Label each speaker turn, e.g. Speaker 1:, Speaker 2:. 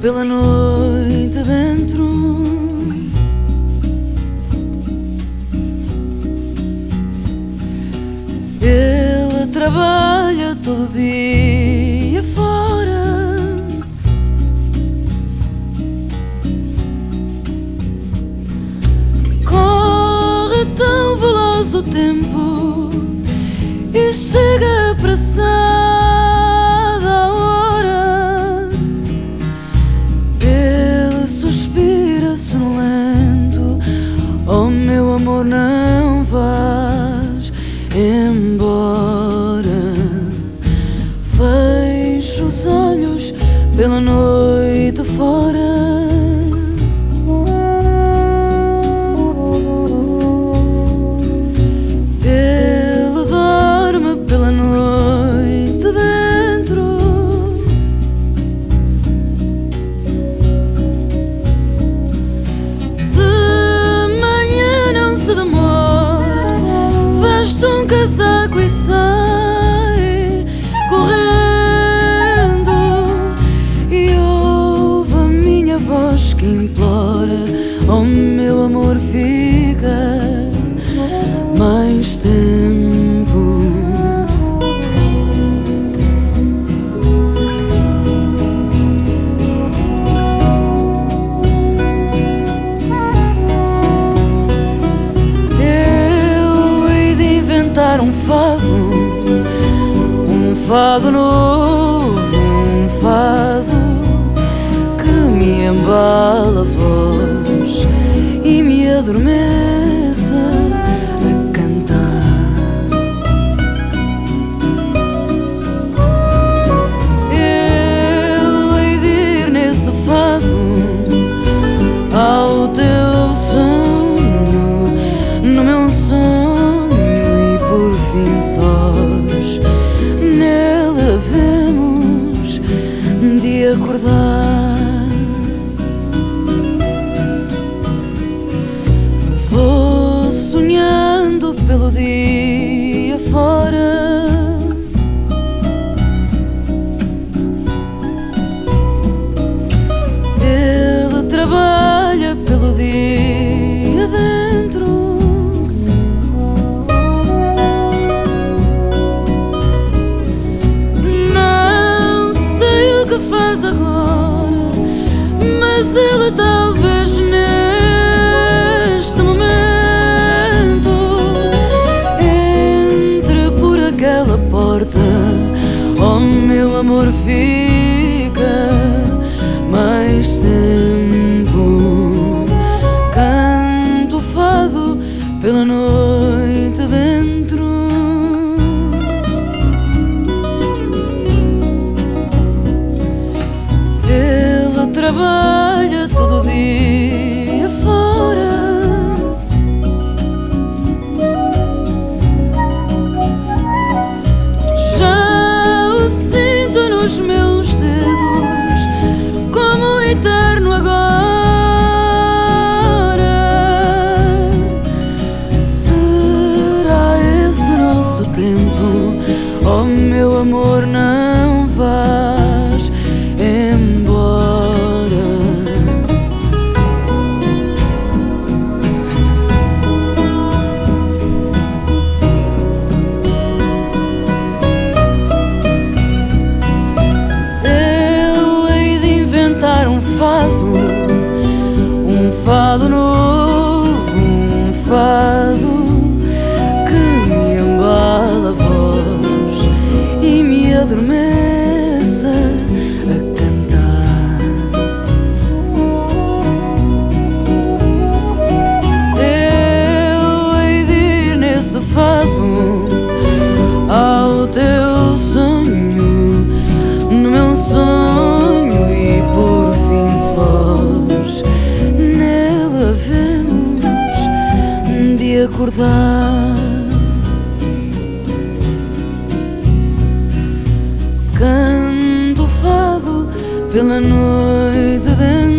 Speaker 1: pela noite dentro. Ele trabalha todo dia fora. Corre tão veloz o tempo. Meu amor, não vás embora. Fecho os olhos pela noite fora. voz que implora: Oh meu amor, fica mais tempo. Eu hei de inventar um fado, um fado novo, um fado. above pelo dia fora. porta. Oh meu amor fica mais tempo. Canto fado pela noite dentro. Ela trabalha suffer acordar. Canto fado pela noite dentro.